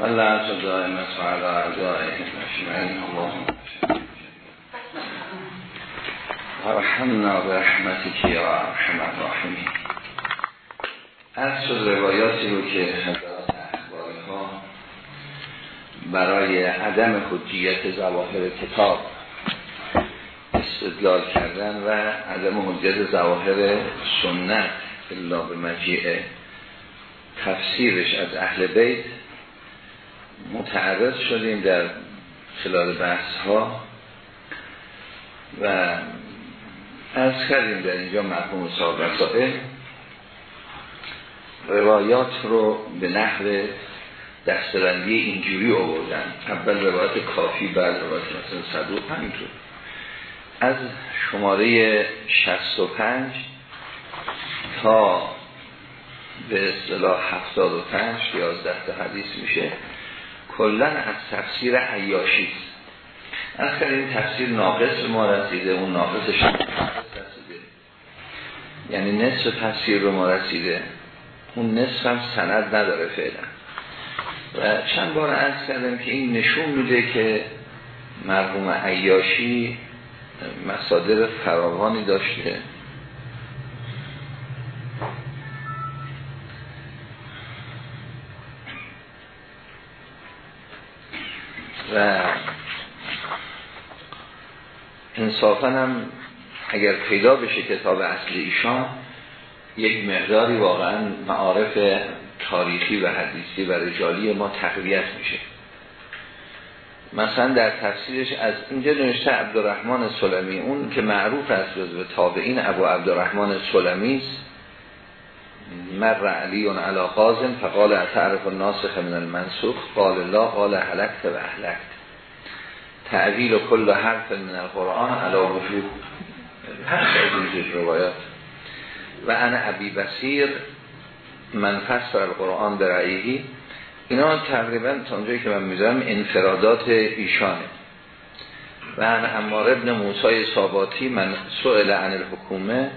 والله دائمت وعلى اعدائهم اجمعین. اللهم ورحمنا برحمتك یا ارحم الراحمین. از شد روایاتی رو که حضرات اخباری ها برای عدم حجیت زواهر کتاب استدلال کردن و عدم حجیت زواهر سنت الا به مجیع تفسیرش از اهل بیت متعرض شدیم در خلال بحث ها و از کردیم در اینجا مرحوم صاحب رسائل. روایات رو به نحو دستبندی اینجوری آوردن. اول روایت کافی بعد روایت مثلا صدوق همینطور. از شماره 65 تا به اصطلاح 75 11 تا حدیث میشه. کلا از تفسیر عیاشی از این تفسیر ناقص ما رسیده اون ناقصش رسیده. یعنی نصف تفسیر رو ما رسیده. اون نصف هم سند نداره فعلا. و چند بار از کردم که این نشون میده که مرحوم عیاشی مصادر فراوانی داشته. انصافا هم اگر پیدا بشه کتاب اصل ایشان یک مقداری واقعا معارف تاریخی و حدیثی و رجالی ما تقویت میشه. مثلا در تفسیرش از اینجا نوشته عبدالرحمن سلمی اون که معروف است به تابعین ابو عبدالرحمن سلمی است. مر علی علی قازم فقال تعرف الناسخ من المنسوخ قال الله قال حلقت و احلقت تعویل کل حرف من القرآن علی وجود. هست از روایات. و انا عبی بسیر من فسر القرآن برعیهی اینا تقریبا تا اونجایی که من می‌ذارم انفرادات ایشانه. و انا امار ابن موسای صاباتی من سئل عن الحکومه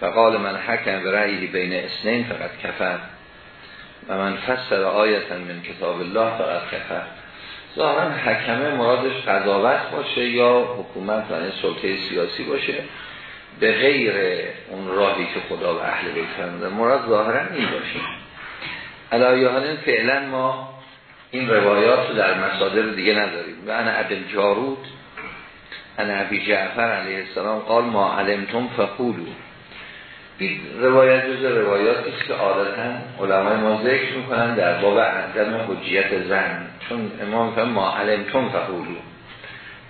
فقال من حکم به رأیی بین اسنین فقط کفر. و من فسر آیتا من کتاب الله فقط کفر. ظاهرا حکمه مرادش قضاوت باشه یا حکومت و سلطه سیاسی باشه. به غیر اون راهی که خدا و اهل بیت فرموده مراد ظاهرا این باشه. علایه فعلا ما این روایات رو در مصادر دیگه نداریم. و انا عبد جارود انا عبی جعفر علیه السلام قال ما علمتم فقولو این روایت جز روایاتی است که عادتا علمای ما ذکر می‌کنن در باب عدم حجیت زن. چون امام فرمان ما علمتم فقولو.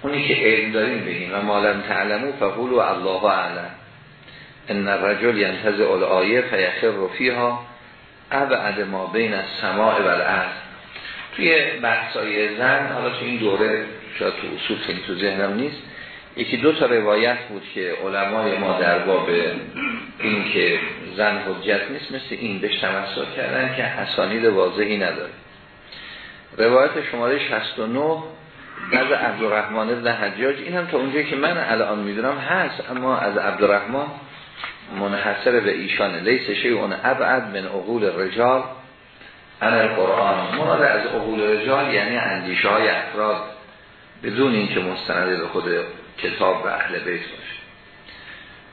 اونی که علم داریم بگیم و ما لم تعلمو فقولو الله اعلم. ان الرجل ینتزع الآیه فیخر فیها ابعد ما بین السماع و الارض توی بحثای زن حالا تو این دوره شاید تو اصول تو ذهنم نیست یکی دو تا روایت بود که علمای ما در باب این که زن حجت نیست مثل این بهش تمسا کردن که حسانید واضحی نداره. روایت شماره 69 از عبدالرحمن ابن حجاج این هم تا اونجایی که من الان می‌دونم هست اما از عبدالرحمن منحصر به ایشانه. لیس اون ابعد من عقول رجال انا القرآن. مراد از عقول رجال یعنی اندیشه های افراد بدون اینکه مستند به خود کتاب و اهل بیت باشه.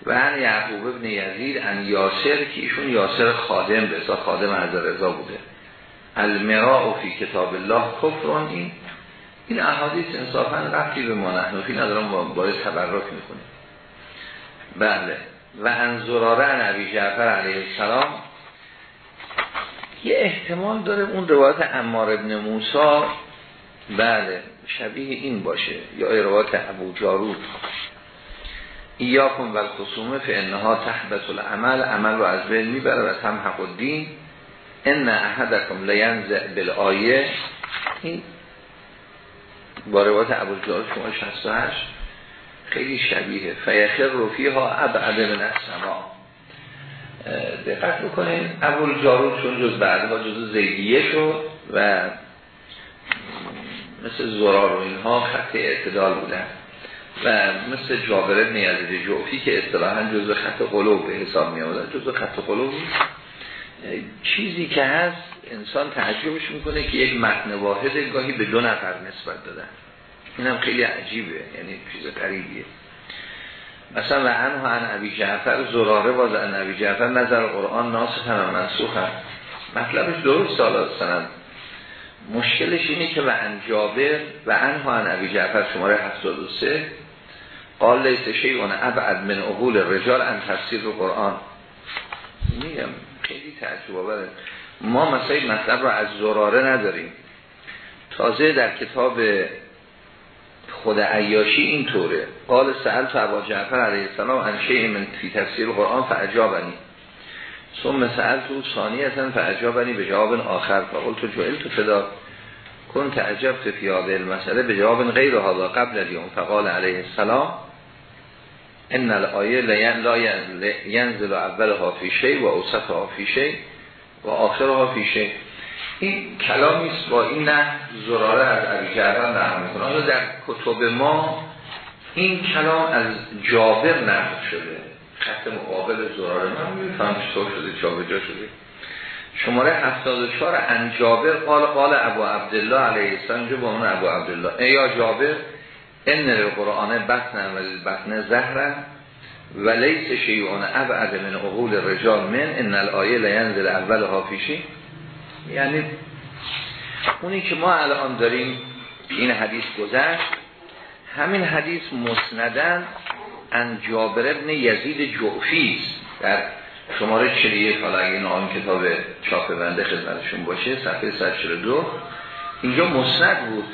و ان یعقوب ابن یزید ان یاسر که ایشون یاسر خادم به خادم از رضا بوده. المراء فی کتاب الله کفرون این این احادیث انصافا رفتی به ما نحنفی ندارم با باید تبرک می‌کنیم بله. و انزراره نبی جعفر علیه السلام یه احتمال داره اون روایت امار ابن موسا بله. شبیه این باشه. یا روایت ابو جارود. ایاکم و الخصومه فی انها تحبت العمل. عمل رو از بین می‌بره و تمحق الدین. ان احدکم لینزع بالآیه. این با روایت ابو جارود شما 68 خیلی شبیه فیخر رفی ها ابعد من السما. دقت بکنین. ابو جارود چون جز بعدها جز زیدیه شد و مثل زرار و اینها خط اعتدال بودن. و مثل جابر ابن یزید جوفی که اصطلاحا جزء خط قلوب به حساب می آمدن جزء خط قلوب چیزی که هست انسان تعجبش می‌کنه که یک متن واحد گاهی به دو نفر نسبت دادن. این هم خیلی عجیبه یعنی چیز قریبیه مثلا و عنها عن عبی جعفر زراره باز عبی جعفر نظر قرآن ناسخ هم منسوخ هم مطلبش درست سال سنم مشکلش اینه که و عن جابر و عنها عن عبی جعفر شماره 73 قال لیس شیعون ابعد من اقول رجال ان تفسیر قرآن میگم خیلی تعجب آوره ما مثلا مطلب رو از زراره نداریم. تازه در کتاب خود عیاشی این طوره قال سأل تو عبا جعفر علیه السلام انشه من تفسیر قرآن فعجابنی ثم سأل تو ثانیتا فعجابنی به جواب آخر فقل تو جوئل تو فدا کن تعجب فی هذه المسئله به جواب غیر هذا قبل اليوم فقال علیه السلام ان الآیه لا ینزل اولها فی و اوسطها فی و آخرها فی این کلامی است با این نه زراره از عبی جعفر نقل می‌کنه در کتب ما این کلام از جابر نقل شده. خط مقابل زراره من چطور شده جابجا شده. شماره 74 ان جابر قال قال ابو عبدالله علیه السلام جو با اون ابو عبدالله. ای یا جابر ان القرآن بطن و بطن زهره و لیس شیعون ابعد من اقول رجال من ان الآیه لینزل اول حافیشی یعنی اونی که ما الان داریم این حدیث گذشت همین حدیث مسندن ان جابر ابن یزید جعفی در شماره 41 حالا اگه آن کتاب چاپ بنده خدمتشون باشه صفحه 142 اینجا مسند بود.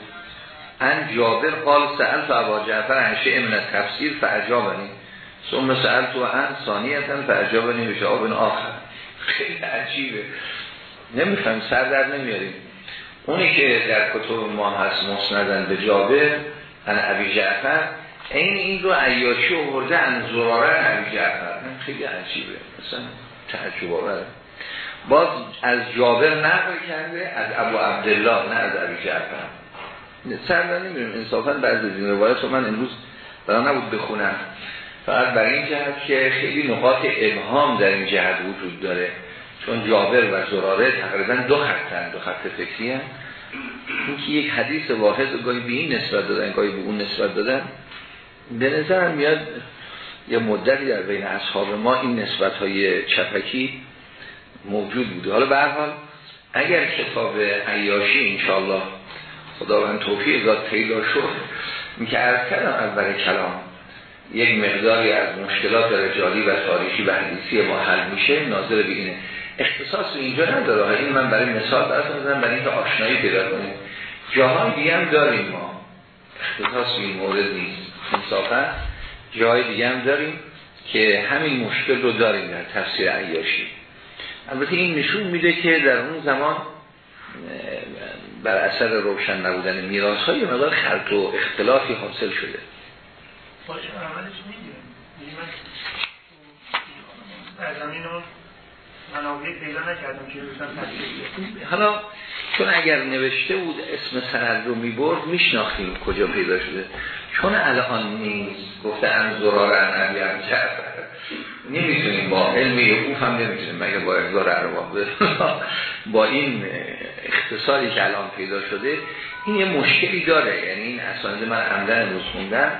ان جابر قال سأل تو ابا جعفر انشه من تفسیر فعجابنی ثم سأل تو ان ثانیتا فعجابنی به جواب آخر. خیلی عجیبه. نمیفهم سر در نمیاریم. اونی که در کتب ما هست مسندن به جابر ان عبی جعفر این این رو عیاشی آورده ان زراره جعفر. خیلی عجیبه. مثلا تعجب آوره باز از جابر نقل کرده از ابو عبدالله نه از عبی جعفر. سر نمیاریم انصافا بعضی از این روایت رو من امروز برای نبود بخونم. فقط برای این جهت که خیلی نقاط ابهام در این جهت وجود داره. چون جابر و زراره تقریبا دو خطن دو خط فکری هم که یک حدیث واحد گاهی به این نسبت دادن گاهی به اون نسبت دادن به نظر میاد یه مدتی در بین اصحاب ما این نسبت های چپکی موجود بوده. حالا به حال اگر کتاب عیاشی انشاءالله خداوند توفیق داد پیدا شد این که عرض کردم اول کلام یک مقداری از مشکلات رجالی و تاریخی و حدیثی ما حل میشه ناظر به اینه. اختصاص اینجا نداره. این من برای مثال براتون بزنم برای اینکه آشنایی پیدا کنیم. جاهای دیگه هم داریم ما. اختصاص این مورد نیست. انصافا جای دیگه هم داریم که همین مشکل رو داریم در تفسیر عیاشی. البته این نشون میده که در اون زمان بر اثر روشن نبودن میراث های مقدار خلط و اختلافی حاصل شده. باشه پیدا نکردم که حالا چون اگر نوشته بود اسم سند رو می‌برد میشناختیم کجا پیدا شده. چون الان نیست گفته ان زرار ان علی نمی‌تونیم با علم یقوف هم نمی‌تونیم. مگه با اقدار ارواح با این اختصاری که الان پیدا شده این یه مشکلی داره. یعنی این اسانید من عمدن امروز خوندم.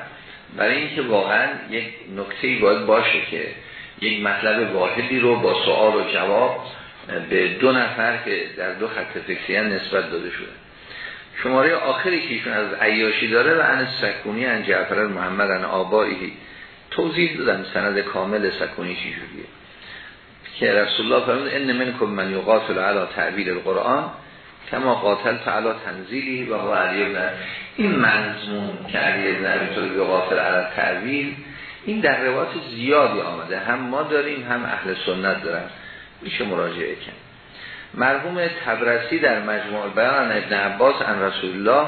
برای اینکه واقعا یک نکته باید باشه که یک مطلب واحدی رو با سوال و جواب به دو نفر که در دو خط فکری نسبت داده شده. شماره آخری که ایشون از عیاشی داره و ان سکونی ان جعفر محمد ان آبایی توضیح دادم سند کامل سکونی چی جوریه که رسول الله فرمود ان منکم من یقاتل علی تعبیر القرآن کما قاتل تعالی تنزیلی و هو علی این منظمون که علی ابن ابی طالب یقاتل علی تعبیر این در روایت زیادی آمده. هم ما داریم هم اهل سنت دارن. میشه مراجعه کن مرحوم تبرسی در مجموع بیان ابن عباس ان رسول الله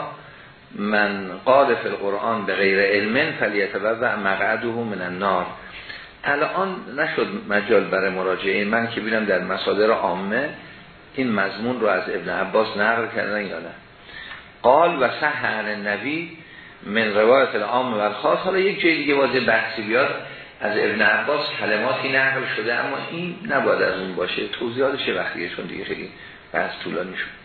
من قال فی القرآن به غیر علم فلیتبوع مقعده من النار. الان نشد مجال برای مراجعه. من که بینم در مصادر عامه این مضمون رو از ابن عباس نقل کردن یا نه. قال و صح عن نبی من روایت العام و خاص حالا یک جای دیگه واضح بحثی بیاد. از ابن عباس کلماتی نقل شده اما این نباید از اون باشه. توضیحاتش وقتیه چون دیگه خیلی بحث طولانی شد.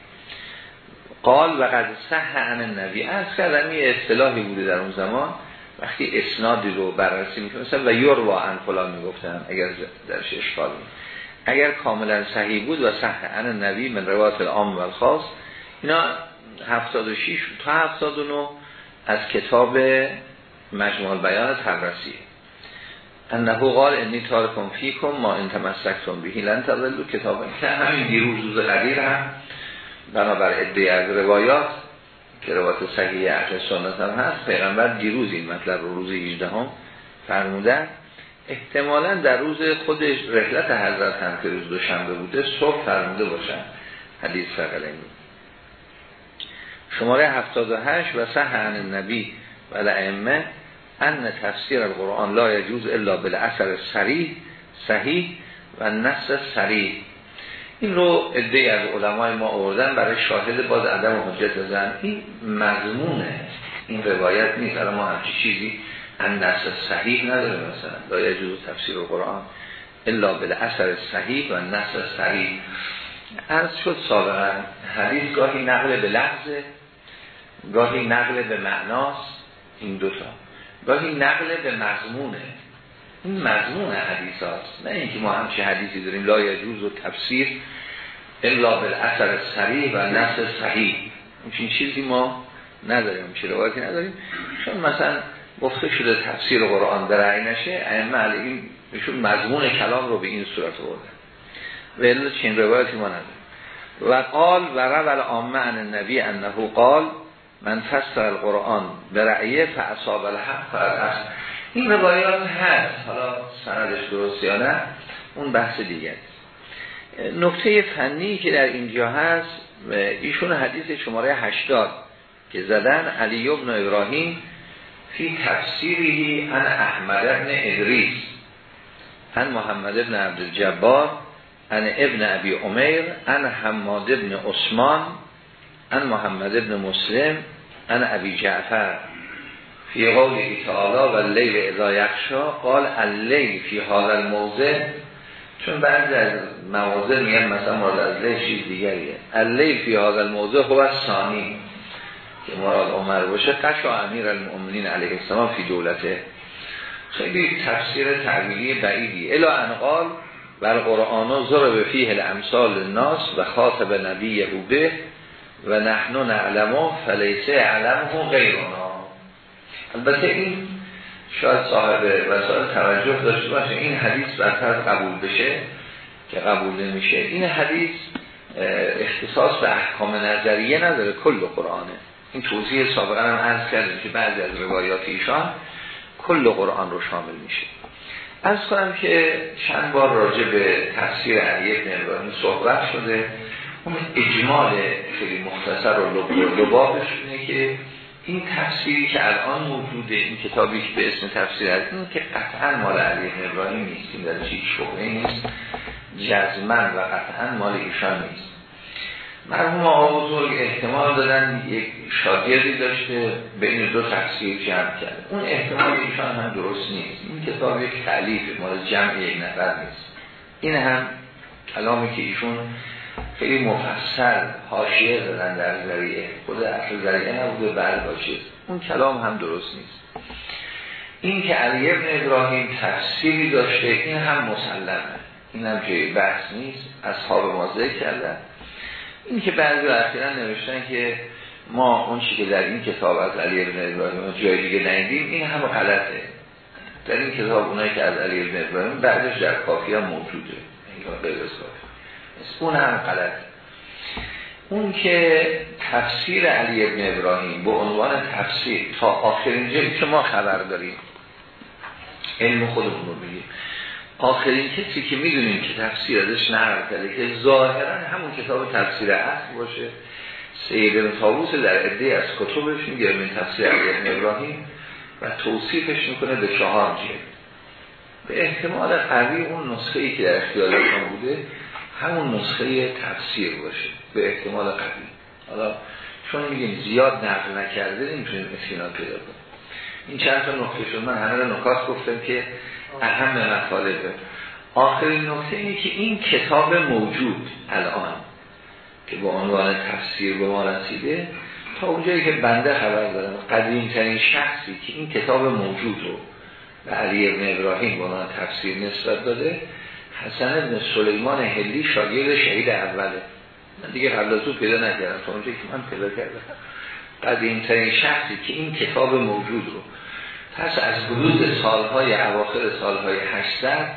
قال و قد صح عن النبی. از کردم یه اصطلاحی بوده در اون زمان. وقتی اسنادی رو بررسی می‌کنه مثلا و یور و ان فلان می‌گفتن اگر درش اشکال اگر کاملا صحیح بود و صح عن نبی من روایت العام و الخاص. اینا 76 تا 79 از کتاب مجموع بیان تبرسی انه قال انی تارکم فیکم ما ان تمسکتم بهی لن تضلوا کتاب که همین دیروز روز قدیر هم بنابر ادعای از روایات که روایت صحیح اهل سنت هم هست پیغمبر دیروز این مطلب رو روز 18 هم فرمودن. احتمالا در روز خودش رحلت حضرت هم که روز دوشنبه بوده صبح فرموده باشن. حدیث فقلنی شماره 78 و صح عن النبی و لعمه ان تفسیر القرآن لا یجوز الا بالاثر سریح صحیح و نص سریح این رو ادهی از علمای ما آوردن برای شاهد باز عدم حجت زن. این مضمونه. این روایت نیست. ما همچی چیزی ان نص صحیح نداره مثلا. لا یجوز تفسیر القرآن الا بالاثر صحیح و نص صحیح عرض شد سابقا. حدیث گاهی نقل به لحظه گاهی نقل به معناست این دوتا گاهی نقل به مضمونه. این مضمون حدیث هاست نه اینکه ما همچه حدیثی داریم لا یجوز و تفسیر الا بالاثر صریح و نص صحیح. این چیزی ما نداریم چه روایتی نداریم. چون مثلا گفته شده تفسیر قرآن در رأی نشه ائمه علیهم ایشون مضمون کلام رو به این صورت بردن و الا چین روایتی ما نداریم. و قال و رول عن النبی انه قال من فسر القرآن به رعیه فعصاب الحق فرد این روایات هست. حالا سندش درست یا نه اون بحث دیگه نکته فنی که در اینجا هست ایشون حدیث شماره 80 که زدن علی ابن ابراهیم فی تفسیری ان احمد ابن ادریس. ان محمد ابن عبدالجبار ان ابن ابی عمیر ان حماد ابن عثمان ان محمد ابن مسلم ان ابی جعفر فی قولی تعالی و لیل اذا یخشا قال اللیل فی حال الموضع. چون بعضی از مواضع میگن مثلا مراد از لیل چیز دیگریه. اللیل فی حال الموضع هو ثانی که مراد عمر باشه. قش و امیر المؤمنین علیه السلام فی دولته. خیلی تفسیر تعبیری بعیدی. الا انقال و القرآن ضرب فیه الامثال الناس و خاطب نبی به و نحنو نعلمو فلیسه علمه غیرنا البته این شاید صاحب وسائل توجه داشته باشه. این حدیث برتر قبول بشه که قبول نمیشه. این حدیث اختصاص به احکام نظریه نداره کل قرآنه. این توضیح سابقا هم عرض کردیم که بعضی از روایات ایشان کل قرآن رو شامل میشه. از کنم که چند بار راجع به تفسیر علی ابن ابراهیم صحبت شده. اون اجمال خیلی مختصر و لبابش اینه که این تفسیری که الان موجوده این کتابی که به اسم تفسیر هست این که قطعا مال علی ابراهیم نیست این در چیز شبهه نیست جزمن و قطعا مال ایشان نیست. مرحوم آقا بزرگ احتمال دادن یک شاگردی داشته بین دو تفسیر جمع کرد اون احتمال ایشان هم درست نیست. این کتاب یک تعلیف مال جمع یک نفر نیست. این هم کلامی که ایشون خیلی مفصل حاشیه دادن در ذریعه. خود اصل ذریعه نبوده بعد باشه اون کلام هم درست نیست. این که علی ابن ابراهیم تفسیری داشته این هم مسلمه. این هم جای بحث نیست. اصحاب ذکر کردن. این که بعضی اخیرا نوشتن که ما اون چی که در این کتاب از علی ابن ابراهیم جای دیگه ندیدیم این هم غلطه. در این کتاب اونایی که از علی ابن ابراهیم بعدش در کافی هم موجوده. این غیر اون هم غلط اون که تفسیر علی ابن ابراهیم به عنوان تفسیر تا آخرین جایی که ما خبر داریم علم خودمون رو بگیم آخرین کسی که می‌دونیم که تفسیر ازش نقل کرده که ظاهرا همون کتاب تفسیر اصل باشه. سید بن در عده از کتبش میگه من تفسیر علی ابن ابراهیم و توصیفش می‌کنه به چهار جلد. به احتمال قوی اون نسخه ای که در اختیارشان بوده همون نسخه تفسیر باشه به احتمال قوی حالا چون میگیم زیاد نقل نکرده نمی‌تونیم اطمینان پیدا کنیم. این چند تا نکته شد. من همه نکات گفتم که اهم مطالبه آخرین نکته اینه که این کتاب موجود الان که با عنوان تفسیر به ما رسیده تا اونجایی که بنده خبر دارم قدیم ترین شخصی که این کتاب موجود رو به علی ابن ابراهیم به عنوان تفسیر نسبت داده حسن ابن سلیمان هلی شاگرد شهید اوله. من دیگه قبل از پیدا نکردم تا اونجایی که من پیدا کردم. قدیم ترین شخصی که این کتاب موجود رو پس از حدود سالهای اواخر سالهای 800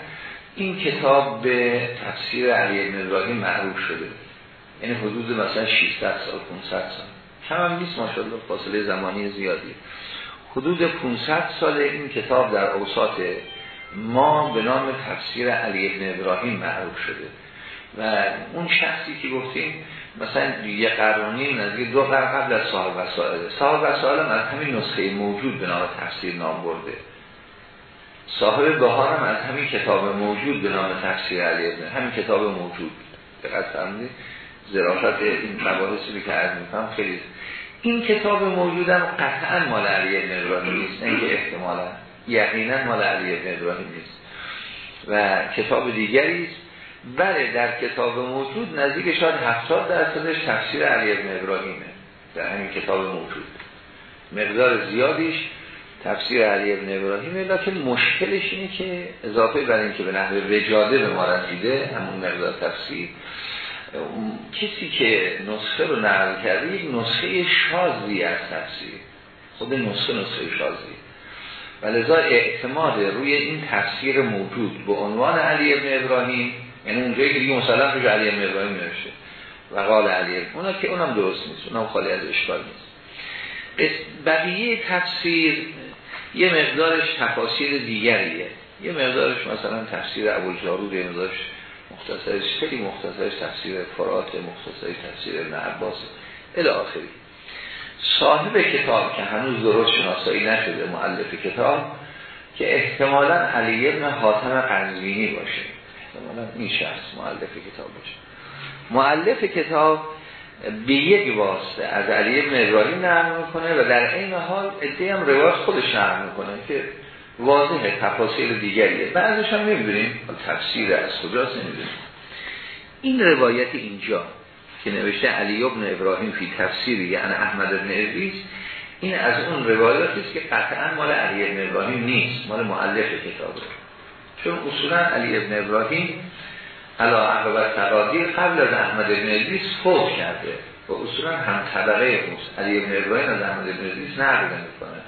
این کتاب به تفسیر علی ابن معروف شده. یعنی حدود مثلا 600 سال 500 سال. کم هم نیست ماشاءالله فاصله زمانی زیادی حدود 500 سال این کتاب در اوساط ما به نام تفسیر علی ابن ابراهیم معروف شده. و اون شخصی که گفتیم مثلا یه قرانی نزدیک دو قرن قبل از صاحب وسائل. صاحب وسائل هم از همین نسخه موجود به نام تفسیر نام برده. صاحب بهار هم از همین کتاب موجود به نام تفسیر علی ابن همین کتاب موجود. دقت فرمودید؟ زرافت این مباحثی که عرض می‌کنم خیلی این کتاب موجودم قطعا مال علی ابن ابراهیم نیست اینکه احتمالا. یقینا مال علی ابن ابراهیم نیست و کتاب دیگری است. بله در کتاب موجود نزدیک شاید 70 درصدش تفسیر علی ابن ابراهیمه در همین کتاب موجود. مقدار زیادیش تفسیر علی ابن ابراهیمه لیکن مشکلش اینه که اضافه بر اینکه به نحوه وجاده به ما رسیده همون مقدار تفسیر کسی که نسخه رو نقل کرده یک نسخه شازی از تفسیر. خود نسخه نسخه شازی. و لذا اعتماد روی این تفسیر موجود به عنوان علی ابن ابراهیم یعنی اونجایی که دیگه مسلم روش علی ابن ابراهیم نوشته و قال علی ابن اونا که اونم درست نیست اونم خالی از اشکال نیست. بقیه تفسیر یه مقدارش تفاسیر دیگریه. یه مقدارش مثلا تفسیر ابوالجارود یه مقدارش مختصرش خیلی مختصرش تفسیر فرات مختصرش تفسیر ابن عباس الی آخری. صاحب کتاب که هنوز درست شناسایی نشده معلف کتاب که احتمالا علی ابن حاتم قنزوینی باشه. احتمالا این شخص معلف کتاب باشه. معلف کتاب به یک واسطه از علی ابن ابراهیم نقل می‌کنه و در این حال ادهی هم روایت خودش نقل می‌کنه که واضحه تفاصیل دیگریه. بعضش هم نمی‌دونیم. تفسیر از کجاست نمی‌دونیم. این روایت اینجا. که نوشته علی ابن ابراهیم فی تفسیری یعنی احمد ابن ادریس این از اون روایاتی است که قطعا مال علی ابن ابراهیم نیست مال مؤلف کتابه چون اصولا علی ابن ابراهیم علا عقبت تقادیر قبل از احمد ابن ادریس فوت کرده. و اصولا هم طبقه اوست علی ابن ابراهیم از احمد ابن ادریس نقل می‌کنه.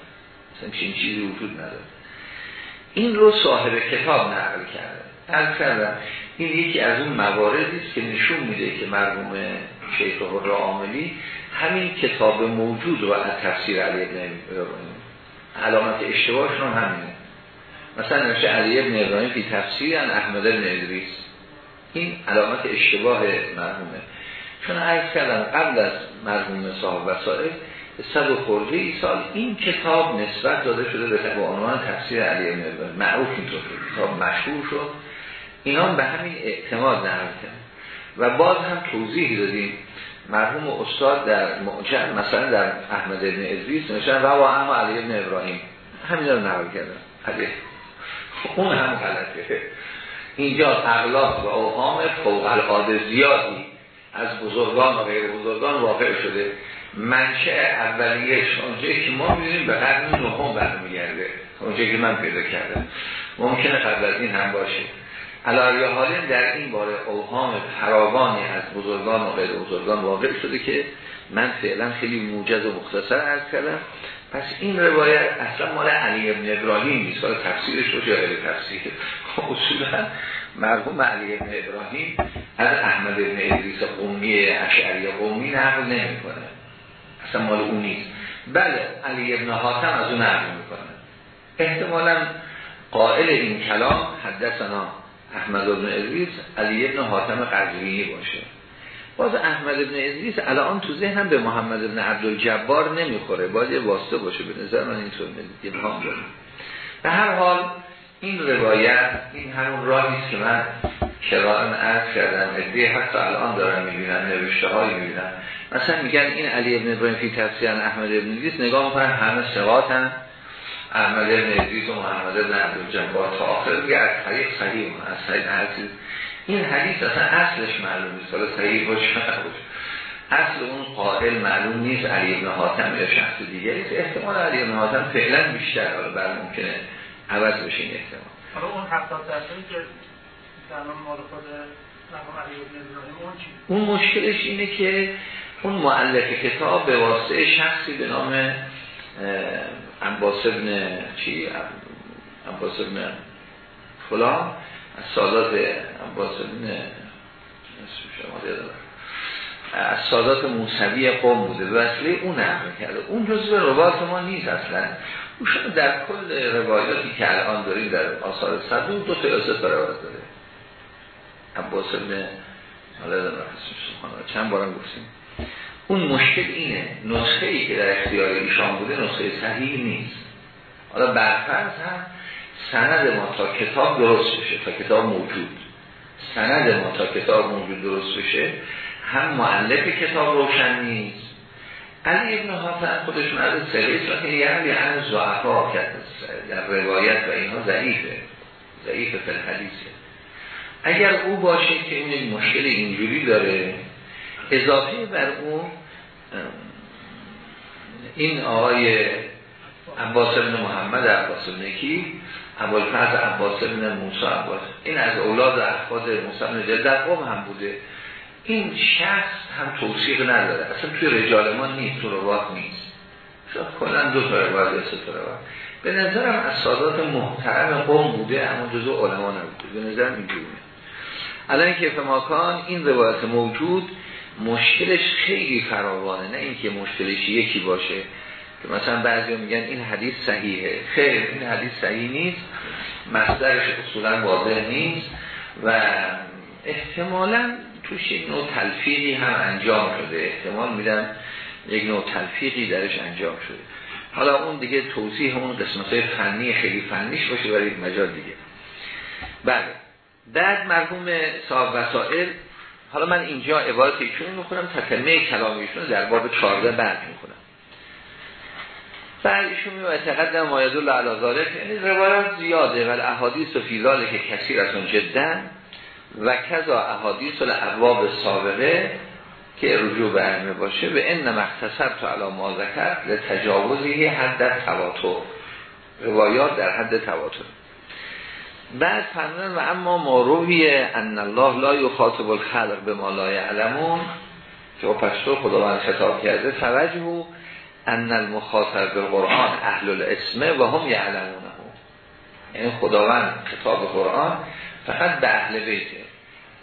مثلا چیزی وجود نداره. این رو صاحب کتاب نقل کرده. از کردم این یکی از اون مواردی است که نشون میده که مرحوم شیخ حر عاملی همین کتاب موجود رو از تفسیر علی ابن علامت اشتباهشون همینه. مثلا نوشته علی ابن ابراهیم فی تفسیر احمد ابن ادریس. این علامت اشتباه مرحومه. چون عرض کردم قبل از مرحوم صاحب وسائل صد و خورده ای سال این کتاب نسبت داده شده به عنوان تفسیر علی ابن ابراهیم. معروف اینطور کتاب مشهور شد. اینا به همین اعتماد نقل و باز هم توضیح دادیم. مرحوم استاد در معجم مثلا در احمد ابن ادریس نوشتن روا اما علی ابن ابراهیم. همین رو نقل کردن. اون هم غلطه. اینجا اغلاق و اوهام فوق العاده زیادی از بزرگان و غیر بزرگان واقع شده. منشه اولیه اونجایی که ما می‌دونیم به قرن نهم برمیگرده. اونجایی که من پیدا کردم. ممکنه قبل از این هم باشه. علایه حالین در این باره اوهام فراوانی از بزرگان و غیر بزرگان واقع شده که من فعلا خیلی موجز و مختصر عرض کردم. پس این روایت اصلا مال علی ابن ابراهیم نیست. حالا تفسیرش رو جای تفسیر اصولا مرحوم علی ابن ابراهیم از احمد ابن ادریس قومی اشعری قومی نقل نمی‌کنه. اصلا مال اون نیست. بله علی ابن حاتم از اون نقل می‌کنه. احتمالا قائل این کلام حدثنا احمد ابن ادریس علی ابن حاتم قزوینی باشه. باز احمد ابن ادریس الان تو ذهنم به محمد ابن عبدالجبار نمی‌خوره. باید یه واسطه باشه. به نظر من اینطور ابهام داریم به هر حال این روایت این همون راهی که من کران عرض کردم. ادهی حتی الان دارم می‌بینن نوشته هایی می‌بینن مثلا میگن این علی ابن ابراهیم فی تفسیر احمد ابن ادریس نگاه می‌کنن همه سقاط هم احمد ابن و محمد ابن عبدالجبار تا آخر میگه از طریق صحیح از طریق حدیث این حدیث اصلا اصلش معلوم نیست حالا صحیح باشه اصل اون قائل معلوم نیست علی ابن حاتم یا شخص دیگری احتمال علی ابن حاتم فعلا بیشتر حالا بر ممکنه عوض بشه این احتمال. حالا اون 70 درصدی که در مال خود اون مشکلش اینه که اون معلف کتاب به واسطه شخصی به نام انباس ابن چی؟ انباس ابن فلان. از سادات انباس ابن از سادات موسوی قوم بوده. به وسیله اون نقل کرده. اون جزء روایت ما نیست اصلا. او در کل روایاتی که الان داریم در آثار صدوق دو تا یا داره. عباس ابن چند بارم گفتیم؟ اون مشکل اینه. نسخه ای که در اختیار ایشان بوده نسخه صحیح نیست. حالا برفرض هم سند ما تا کتاب درست بشه تا کتاب موجود. سند ما تا کتاب موجود درست بشه هم معلف کتاب روشن نیست. علی ابن حاتم خودش مرد سریع یعنی از زعفا در روایت و اینها ضعیفه. ضعیفه فی الحدیثه. اگر او باشه که این مشکل اینجوری داره اضافه بر اون این آقای عباس بن محمد عباس بن کی؟ ابوالفضل عباس بن موسی عباس. این از اولاد احفاد موسی بن در قوم هم بوده. این شخص هم توصیق نداره. اصلا توی رجال ما نیست تو روات نیست. شاید کلا دو تا روایت یا سه تا روایت به نظرم از سادات محترم قوم بوده اما جزو علما نبوده. به نظرم اینجوریه. الان که فماکان این روایت موجود مشکلش خیلی فراوانه نه اینکه مشکلش یکی باشه. که مثلا بعضی میگن این حدیث صحیحه. خیر این حدیث صحیح نیست. مصدرش اصولا واضح نیست. و احتمالا توش یک نوع تلفیقی هم انجام شده. احتمال میدن یک نوع تلفیقی درش انجام شده. حالا اون دیگه توضیح اون قسمت فنی خیلی فنیش باشه برای مجال دیگه. بله. بعد مرحوم صاحب وسائل حالا من اینجا عبارت ایشون می‌کنم تتمه کلام ایشون در باب 14 بعد می‌کنم بعد ایشون میگه تقدم ما یدل علی ذلک یعنی روایات زیاده ولی احادیث و فیلاله که کثیر از اون جدا و کذا احادیث الابواب سابقه که رجوع به باشه به ان مختصر تو علا ما ذکر لتجاوزی حد تواتر. روایات در حد تواتر. بعد فرمودن و اما ما روی ان الله لا یخاطب الخلق به ما لا یعلمون. که پس تو خداوند خطاب کرده توجه ان المخاطب به قرآن اهل الاسمه و هم یعلمونه. یعنی خداوند خطاب قرآن فقط به اهل بیته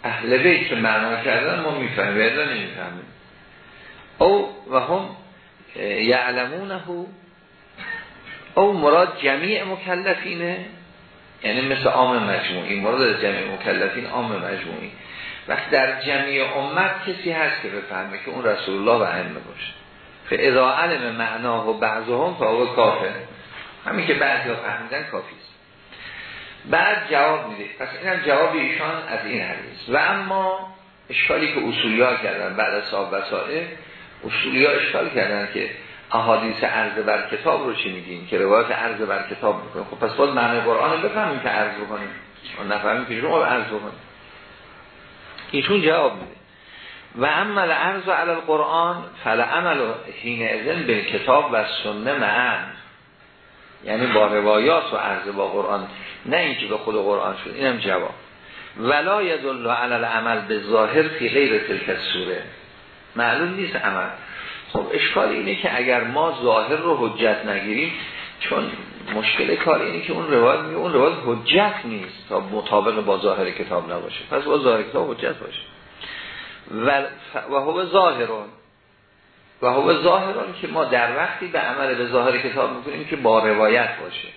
اهل بیت که معنا کردن ما می‌فهمیم یا نمی‌فهمیم. او و هم یعلمونه. او مراد جمیع مکلفینه. یعنی مثل عام مجموعی مورد جمعی مکلفین عام مجموعی وقت در جمعی امت کسی هست که بفهمه که اون رسول الله و علم باشه. فاذا علم معناه و بعضهم فهو کافه همین که بعضی ها فهمیدن کافی بعد جواب میده. پس اینم جواب ایشان از این حدیث. و اما اشکالی که اصولی ها کردن بعد از صاحب وسائل اصولی ها اشکال کردن که احادیث عرض بر کتاب رو چی میگیم؟ که روایت عرض بر کتاب می‌کنیم. خب پس باز معنی قرآن بفهمیم که عرض بکنیم. نفهمیم که شما عرض بکنیم. ایشون جواب میده. و عمل عرض علی القرآن عمل حین ازن به کتاب و سنه معن یعنی با روایات و عرض با قرآن. نه اینکه به خود قرآن شد. اینم جواب. ولا یدل علی العمل به ظاهر فی غیر تلک سوره معلوم نیست عمل. خب اشکال اینه که اگر ما ظاهر رو حجت نگیریم چون مشکل کار اینه که اون روایت میگه اون روایت حجت نیست تا مطابق با ظاهر کتاب نباشه. پس با ظاهر کتاب حجت باشه. و و هو ظاهرون. و هو ظاهرون که ما در وقتی به عمل به ظاهر کتاب می‌کنیم که با روایت باشه.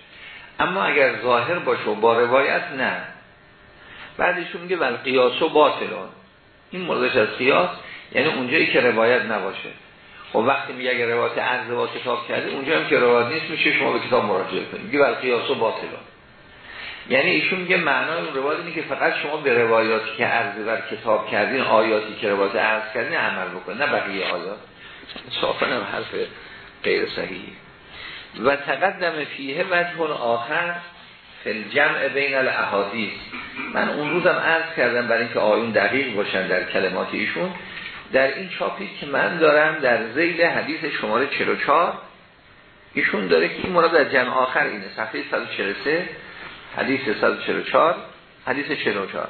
اما اگر ظاهر باشه و با روایت نه بعدشون میگه ول قیاس و باطلون. این موردش از قیاس یعنی اونجایی که روایت نباشه. و خب وقتی میگه اگر روایت عرض با کتاب کرده اونجا هم که روایت نیست میشه شما به کتاب مراجعه کنید میگه بر قیاس و باطلا یعنی ایشون میگه معنای اون روایت اینه که فقط شما به روایاتی که عرض بر کتاب کردین آیاتی که روایت عرض کردین عمل بکنید نه بقیه آیات. صافا هم حرف غیر صحیحی. و تقدم فیه وجه آخر فی جمع بین الاحادیث. من اون روزم عرض کردم برای اینکه آیون دقیق باشن در کلمات ایشون. در این چاپی که من دارم در زیل حدیث شماره 44 ایشون داره که این مراد در جمع آخر اینه. صفحه 143 حدیث 144 حدیث 44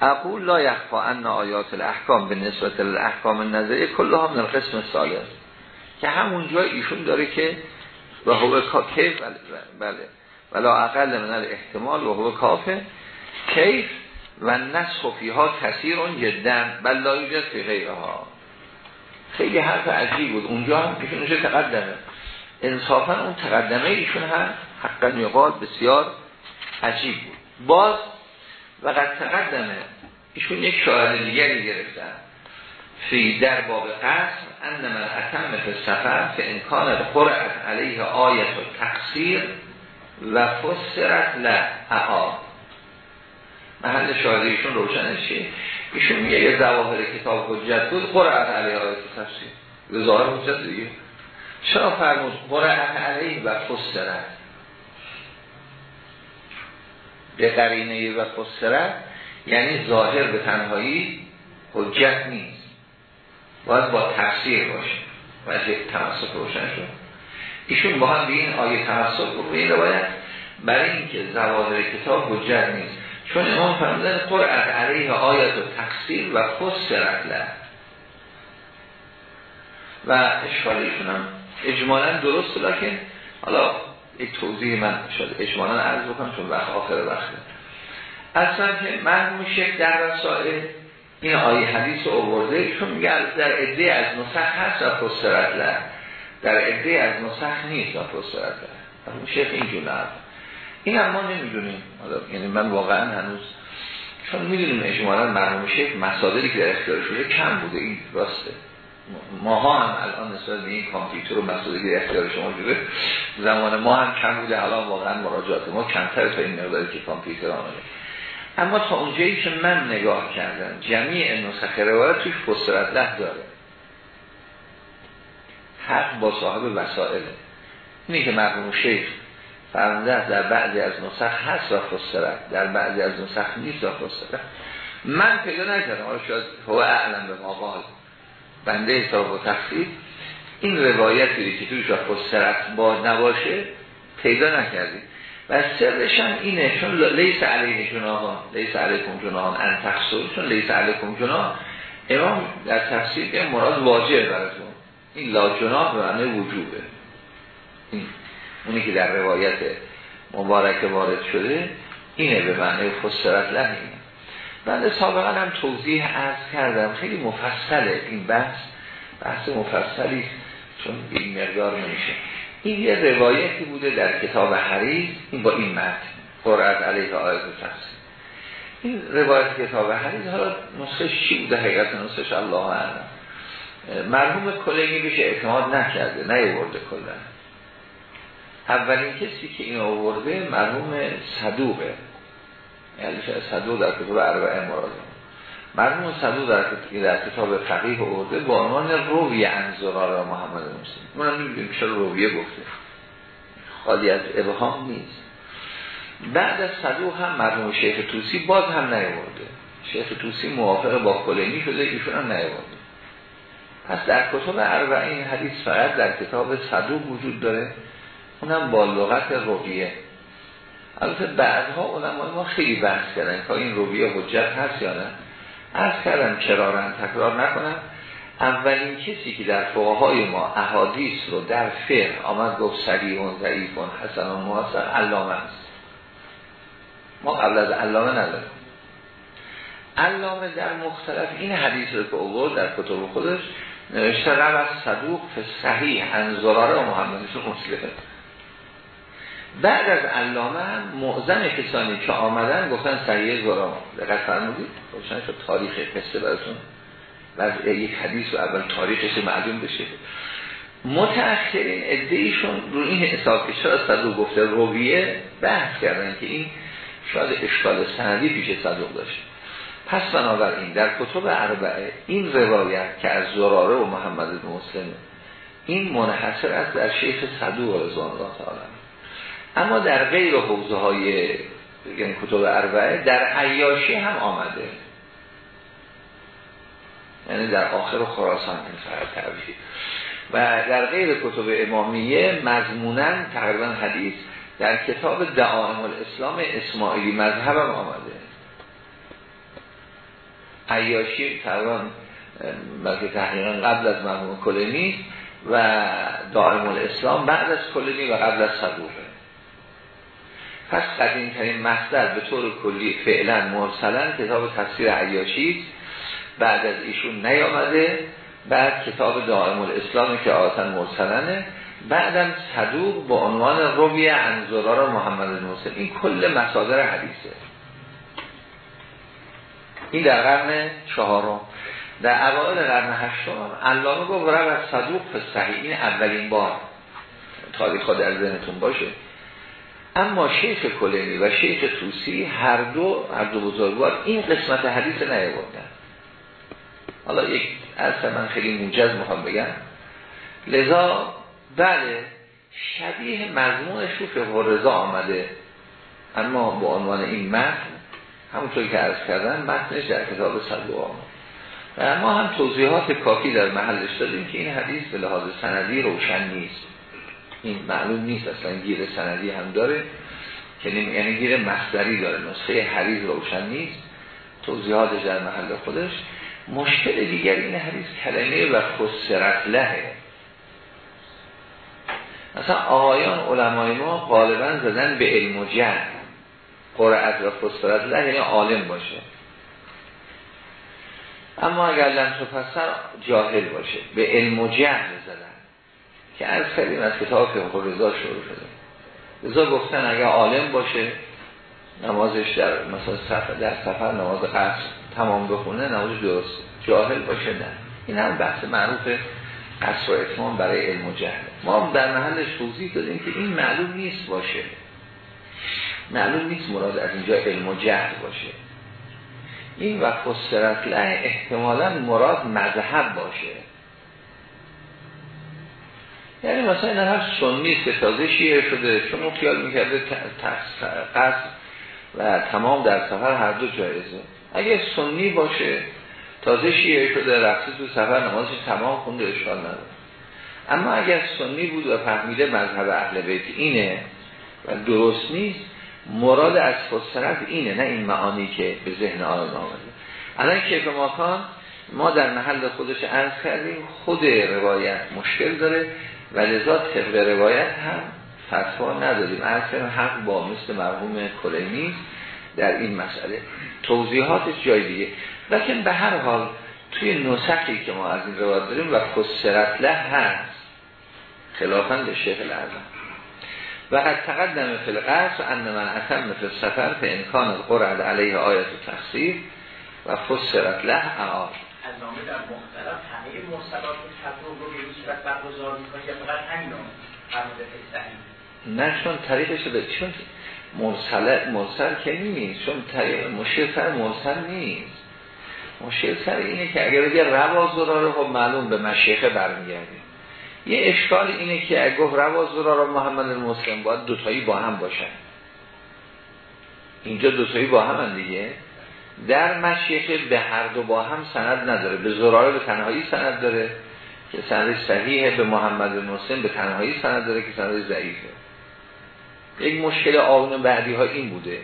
اقول لا یخفا ان آیات الاحکام به نسبت الاحکام النظری کلها من القسم سالم که همونجا ایشون داره که و هو کیف بله, بله. ولا اقل من الاحتمال و هو کافه. کیف و نسخ فیها کثیر اون جدن بل لا فی غیرها. خیلی حرف عجیب بود. اونجا هم ایشون نشه تقدمه. انصافا اون تقدمه ایشون هم حقا بسیار عجیب بود. باز وقت تقدمه ایشون یک شاهد دیگری گرفتن فی در باب قسم ان من اتم فی سفر فی امکان قرعت علیه آیت و تقصیر و فسرت لعها محل شاهده ایشون روشنه چیه؟ ایشون میگه یه زواهر کتاب حجت بود قرعت علیه آیت و تفسیر. به ظاهر حجت دیگه. چرا فرمود؟ قرعت علیه و فسرت به قرینه و فسرت یعنی ظاهر به تنهایی حجت نیست. باید با تفسیر باشه. وجه تمسک روشن شد. ایشون با هم به این آیه تمسک رو به این برای اینکه زواهر کتاب حجت نیست. چون امام فرمودن قرعت علیه آیت و تفسیر و فسرت له و اشکال ایشون هم اجمالا درست لکن حالا یک توضیح من شد اجمالا عرض بکنم چون وقت آخر وقته. اصلا که مرموم شکل در رسائل این آیه حدیث رو آورده چون میگه در عده از نسخ هست و لر در عده از نسخ نیست و لر اون شیخ اینجور نرد این هم ما نمی‌دونیم. یعنی من واقعا هنوز چون می‌دونیم اجمالا مرموم شیخ مسادری که در اختیار شده کم بوده این راسته. ماها هم الان نسبت به این کامپیوتر و مسئولیتی اختیار شما شده زمان ما هم کم بوده. الان واقعا مراجعات ما کمتر تا این مقداری که کامپیوتر آمده. اما تا اونجایی که من نگاه کردم جمعی نسخه روایت توش فسرت داره. حق با صاحب وسائله. اینی که مرحوم شیخ فرمده در بعضی از نسخ هست و فسرت در بعضی از نسخ نیست و فسرت من پیدا نکردم. حالا شاید هو اعلم به ما بنده حساب و تفسیر. این روایتی که توش و فسرت با نباشه پیدا نکردیم. و سرش هم اینه چون لیس علیه جناهان لیس علیکم جناهان ان تخصول چون لیس علیکم جناح امام در تفسیر که مراد واجه براتون. این لا جناح به معنی وجوبه. این اونی که در روایت مبارک وارد شده اینه به معنی فسرت له اینه بنده سابقا هم توضیح عرض کردم. خیلی مفصله این بحث. بحث مفصلی چون این مقدار نمیشه. این یه روایتی بوده در کتاب حریز این با این متن. قرآن علیه آیت تفسیر این روایت کتاب حریز حالا نسخه چی بوده؟ حقیقت نسخه الله اعلم. مرحوم کلینی بهش اعتماد نکرده. نیورده کلا. اولین کسی که این آورده مرحوم صدوقه. یعنی صدوق در کتاب اربعه مراد. مرحوم صدوق در, کتاب فقیه آورده با عنوان روی انزرار محمد مسلم اونم نمی‌دونیم چرا رویه گفته. خالی از ابهام نیست. بعد از صدوق هم مرحوم شیخ توسی باز هم نیورده شیخ توسی موافق با کلینی شده ایشون هم نیورده پس در کتاب اربعین حدیث فقط در کتاب صدوق وجود داره. اونم با لغت رویه البته بعدها علمای ما خیلی بحث کردن که این رویه حجت هست یا نه. از کردم کرارن تکرار نکنم. اولین کسی که در فقهای ما احادیث رو در فقه آمد گفت صحیح و ضعیف و حسن و محسن علامه است. ما قبل از علامه نداریم. علامه در مختلف این حدیث رو که اوورد در کتب خودش نوشته رو از صدوق صحیح انزراره و محمدش مسلمه بعد از علامه هم معظم کسانی که آمدن گفتن صحیح زرام دقیق فرمودید؟ روشن شد تاریخ قصه براتون. و یک حدیث و اول تاریخش معلوم بشه. متأخرین ادهیشون رو این حساب که چرا صدوق گفته رویه بحث کردن که این شاید اشکال سندی پیش صدوق داشت. پس بنابراین در کتب اربعه این روایت که از زراره و محمد مسلم این منحصر است در شیخ صدوق رضوان الله تعالی. اما در غیر حوزه های یعنی کتب اربعه در عیاشی هم آمده. یعنی در آخر خراسان این فرق و در غیر کتب امامیه مضمونا تقریبا حدیث در کتاب دعائم الاسلام اسماعیلی مذهب هم آمده. عیاشی تقریبا بلکه تحقیقا قبل از مرحوم کلینی و دائم الاسلام بعد از کلینی و قبل از صدوقه پس قدیم ترین مصدر به طور کلی فعلا مرسلا کتاب تفسیر عیاشی بعد از ایشون نیامده بعد کتاب دائم الاسلامی که آتن مرسلنه. بعدم صدوق با عنوان روی انزورار محمد المسلم این کل مصادر حدیثه. این در قرن چهارم. در اوائل قرن هشتم علامه گفت رب از صدوق صحیح این اولین بار. تاریخ در ذهنتون باشه. اما شیخ کلینی و شیخ توسی هر دو هر دو بزرگوار این قسمت حدیث نیاوردن. حالا یک اصلا من خیلی موجز می‌خوام بگم. لذا بله شبیه مضمونش رو که رضا آمده. اما با عنوان این متن همونطور که عرض کردن متنش در کتاب صدو آمد و ما هم توضیحات کافی در محلش دادیم که این حدیث به لحاظ سندی روشن نیست. این معلوم نیست اصلا گیر سندی هم داره. که یعنی گیر مصدری داره نسخه حریز روشن نیست. توضیحاتش در محل خودش. مشکل دیگر این حدیث کلمه و خسرت لهه. مثلا آقایان علمای ما غالبا زدن به علم و جهل. قرعت و خسرت له یعنی عالم باشه. اما اگر لم تفسر جاهل باشه. به علم و جهل زدن. که از کردیم از کتاب فقه رضا شروع شده. رضا گفتن اگر عالم باشه نمازش در مثلا سفر در سفر نماز قصر تمام بخونه نماز درست. جاهل باشه نه. این هم بحث معروف قصر و اتمام برای علم و جهل. ما در محلش توضیح دادیم که این معلوم نیست باشه. معلوم نیست مراد از اینجا علم و جهل باشه. این و فسرت احتمالا مراد مذهب باشه. یعنی مثلا این هر سنی که تازه شیعه شده چون خیال می‌کرده قصد و تمام در سفر هر دو جایزه. اگه سنی باشه تازه شیعه شده رفته تو سفر نمازش تمام خونده اشکال نداره. اما اگر سنی بود و فهمیده مذهب اهل بیت اینه و درست نیست مراد از فسرت اینه نه این معانی که به ذهن آن آمده. الان کیف ماکان ما در محل خودش عرض کردیم خود روایت مشکل داره. و لذا طبق روایت هم فتوا نداریم. کردیم حق با مثل مرحوم کلینی در این مسئله. توضیحاتش جای دیگه. لیکن به هر حال توی نسخی که ما از این روایت داریم و خسرت له هست خلافا به شیخ العظم. و قد تقدم فی القصر ان من اتم مثل سفر به امکان القرد علیه آیت تفسیر و فسرت له اعار. علامه در مختلف همه مرسلات تبرو رو به صورت برگزار می‌کنه یا فقط همین نه چون طریقش به چون مرسل مرسل که نیست. چون طریق مشکل سر مرسل نیست. مشکل سر اینه که اگر بگه رواز رو خب معلوم به مشیخه برمیگردیم. یه اشکال اینه که اگه رواز رو محمد المسلم باید دوتایی با هم باشن. اینجا دوتایی با هم دیگه. در مشیخه به هر دو با هم سند نداره به زراره به تنهایی سند داره که سند صحیحه به محمد المسلم به تنهایی سند داره که سند ضعیفه یک مشکل آن بعدی ها این بوده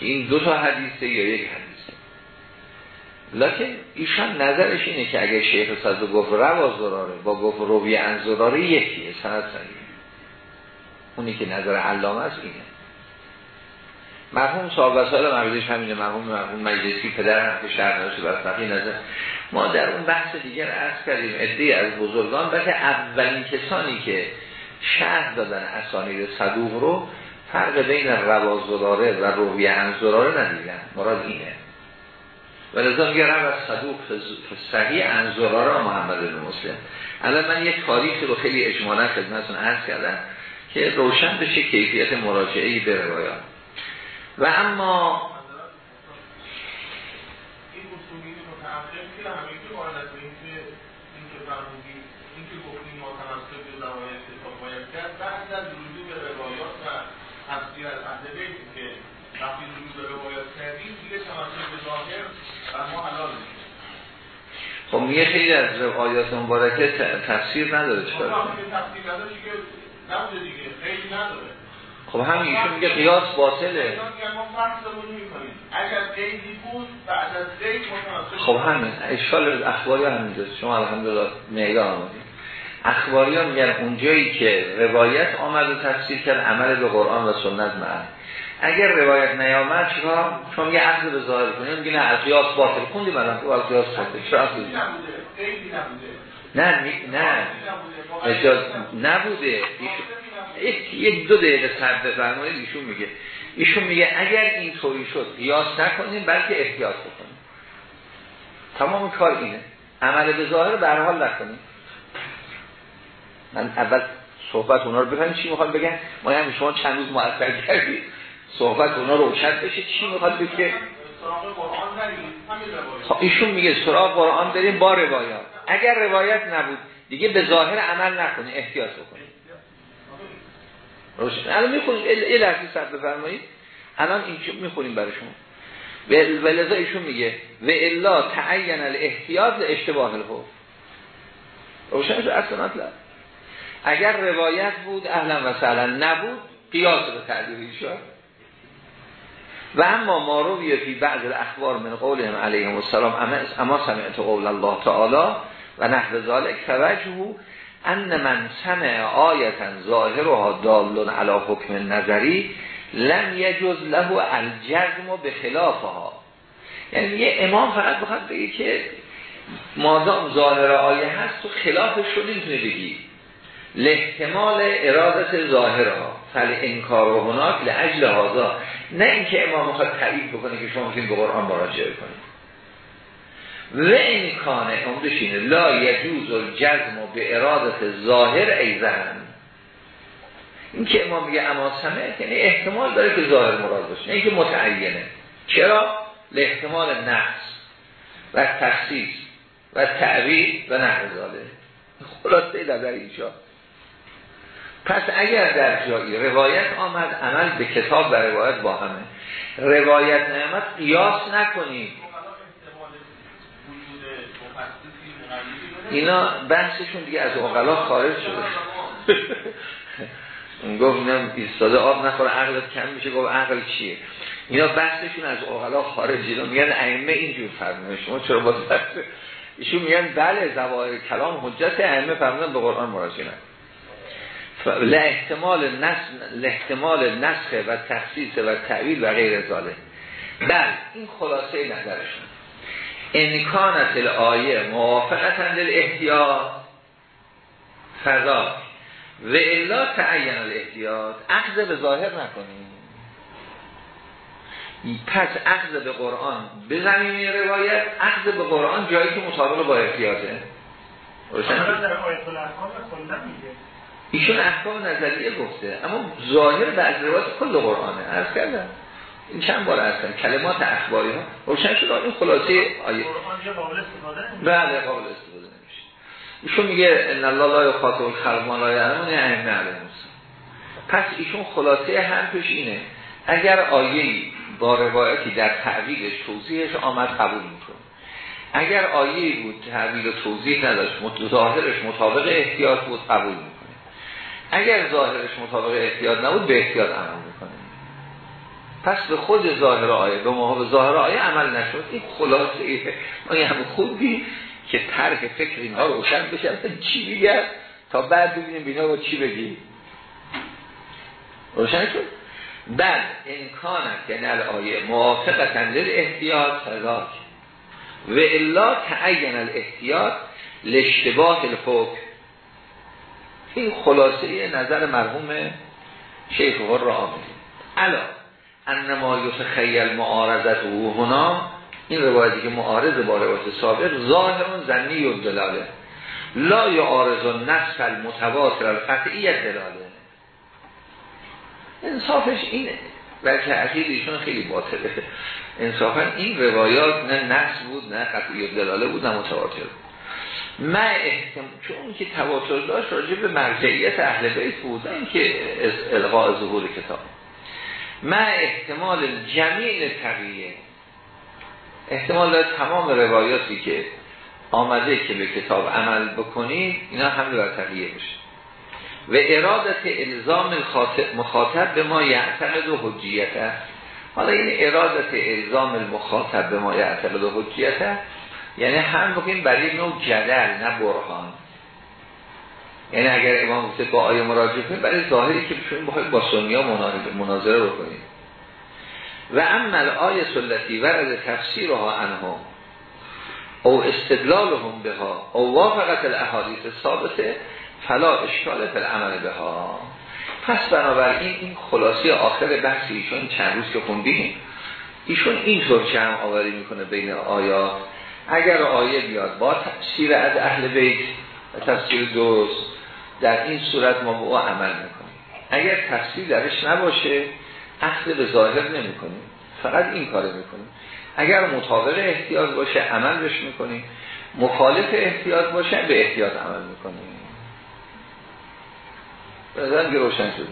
که این دو تا حدیثه یا یک حدیثه. لکن ایشان نظرش اینه که اگر شیخ صدو گفت روا زراره با گفت روی انزراره یکیه سند صحیح. اونی که نظر علامه است اینه. مرحوم صاحب وسائل مرحومش همینه مرحوم مرحوم مجلسی پدر حرف شهر نوشته بر نظر. ما در اون بحث دیگر عرض کردیم ادهی از بزرگان بلکه اولین کسانی که شهر دادن اسانید صدوق رو فرق بین روازداره و روی انزراره ندیدن. مراد اینه. و لذا میگه رو از صدوق صحیح انزراره محمد بن مسلم. الان من یک تاریخی رو خیلی اجمالا خدمتتون عرض کردم که روشن بشه کیفیت مراجعه به روایات. و اما خب میگه خیلی از روایات مبارکه تفسیر نداره چطور تفسیر نداره دیگه خیلی نداره. خب هم ایشون میگه قیاس باطله. خب همین اشکال اخباری همینجاست شما الحمدلله معیار آمدید. اخباری ها میگن اونجایی که روایت آمد و تفسیر کرد عمل به قرآن و سنت معن اگر روایت نیامد چرا؟ چون یه عقل به ظاهر کنیم میگه نه قیاس باطل. خوندی من تو قیاس باطل؟ چرا نه نه. اجاز نبوده. یک دو دقیقه صبر بفرمایید ایشون میگه. ایشون میگه اگر این طوری شد قیاس نکنیم بلکه احتیاط بکنیم. تمام کار اینه. عمل به ظاهر به حال نکنیم. من اول صحبت اونا رو بفهمیم چی می‌خواد بگن. ما هم شما چند روز معطل کردید. صحبت اونا روشن بشه چی می‌خواد بگه؟ خب ایشون میگه سراغ قرآن بریم با روایات. اگر روایت نبود دیگه به ظاهر عمل نکنه احتیاط بکنید روشن. الان می‌خونیم یه لحظه سر بفرمایید. الان این می‌خونیم برای شما. و ایشون میگه و الا تعین الاحتیاط اشتباه الحکم روشن شد؟ اصلا مطلب. اگر روایت بود اهلا و سهلا نبود قیاس به تعبیر شد و اما ما رو فی بعض الاخبار من قولهم علیهم السلام اما سمعت قول الله تعالی و نحو ذالک توجهو ان من سمع آیتا ظاهرها دالون علی حکم نظری لم یجوز له الجزم به خلافها یعنی یه امام فقط بخواد بگی که مادام ظاهر آیه هست تو خلافش رو نمی‌تونه بگی. لاحتمال ارادت ظاهرها. فل انکار و هناک لعجل هازا نه اینکه امام می‌خواد تعیید بکنه که شما می‌تونید به قرآن مراجعه کنید. و امکانه امدشینه لا یجوز الجزم به ارادت ظاهر ایزن این که امام میگه اما سمه یعنی احتمال داره که ظاهر مراد باشه نه اینکه متعینه. چرا؟ لاحتمال نقص و تخصیص و تعبیر و نحوزاله خلاصه نظر اینجا. پس اگر در جایی روایت آمد عمل به کتاب و روایت با همه. روایت نیامد قیاس نکنید اینا بحثشون دیگه از اقلا خارج شده. گفت اینم ایستاده آب نخوره عقلت کم میشه گفت عقل چیه؟ اینا بحثشون از اقلا خارج اینا میگن ائمه اینجور فرمونه شما چرا باز ایشون میگن بله زواهر کلام حجت ائمه فرمودن به قرآن مراجعه لاحتمال نسخ احتمال نسخ و تخصیص و تعویل و غیر ازاله بل این خلاصه نظرشون. انکانت الآیه موافقتن احتیاط فضا. و الا تعین الاحتیاط اخذ به ظاهر نکنیم. پس اخذ به قرآن. به زمینی روایت اخذ به قرآن جایی که مطابق با احتیاطه. ایشون احکام نظریه گفته اما ظاهر بعض روایت کل قرآنه. عرض کردم. این چند بار هستن کلمات اخباری ها. روشن شد این خلاصه آیه. بله قابل استفاده نمیشه. ایشون میگه ان الله لا یخاطب الخلق ما لا یعلمون یعنی پس ایشون خلاصه حرفش اینه. اگر آیه با روایتی در تعویلش توضیحش آمد قبول می‌کنه. اگر آیه بود تعویل و توضیح نداشت ظاهرش مطابق احتیاط بود قبول می‌کنه. اگر ظاهرش مطابق احتیاط نبود به احتیاط عمل می‌کنه. پس به خود ظاهر آیه به به ظاهر آیه عمل نشد. این خلاصه ایه ما یه هم خوبی که طرح فکر اینها روشن بشه. چی میگه؟ تا بعد ببینیم بینا با چی بگیم. روشن شد؟ بعد امکانت که نل آیه موافقتا احتیاط فضاک و الا تعین الاحتیاط لاشتباه الفکر این خلاصه نظر مرحوم شیخ را آمدیم الا انما یتخیل معارضت و هنا این روایتی که معارض با روایت سابق ظاهرون زنی و دلاله. لا یعارض نصف المتواتر القطعیت دلاله انصافش اینه. بلکه عقیدشون خیلی باطله. انصافا این روایات نه نصف بود نه قطعی دلاله بود نه متواتر من احتمال چون که تواتر داشت راجع به مرجعیت اهل بیت بود این که القاء ظهور کتاب. من احتمال جمیع تقییه احتمال داره تمام روایاتی که آمده که به کتاب عمل بکنید اینا هم بر تقییه بشه. و ارادت الزام مخاطب به ما یعتقد و حجیت حالا این ارادت الزام المخاطب به ما یعتقد و حجیت یعنی هم بکنیم برای نوع جدل نه برهان. یعنی اگر امام گفته با آیه مراجعه کنیم برای ظاهری که بشونیم بخواهیم با سنیا مناظره بکنیم. و عمل آیه سلتی ورد تفسیرها انها او استدلالهم بها او وافقت الاحادیث ثابته فلا اشکال فل عمل بها. پس بنابراین این خلاصی آخر بحثی ایشون چند روز که خوندیم ایشون اینطور جمع آوری می‌کنه بین آیات. اگر آیه بیاد با تفسیر از اهل بیت تفسیر درست در این صورت ما به او عمل می‌کنیم. اگر تفسیر درش نباشه اخذ به ظاهر نمی کنیم فقط این کار می‌کنیم. اگر مطابق احتیاط باشه عمل بش می‌کنیم. مخالف احتیاط باشه به احتیاط عمل می‌کنیم. بزن که روشن شد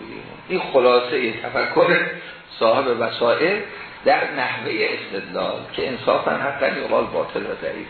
این خلاصه تفکر صاحب وسائل در نحوه استدلال که انصافا حتی یقال باطل و ضعیف.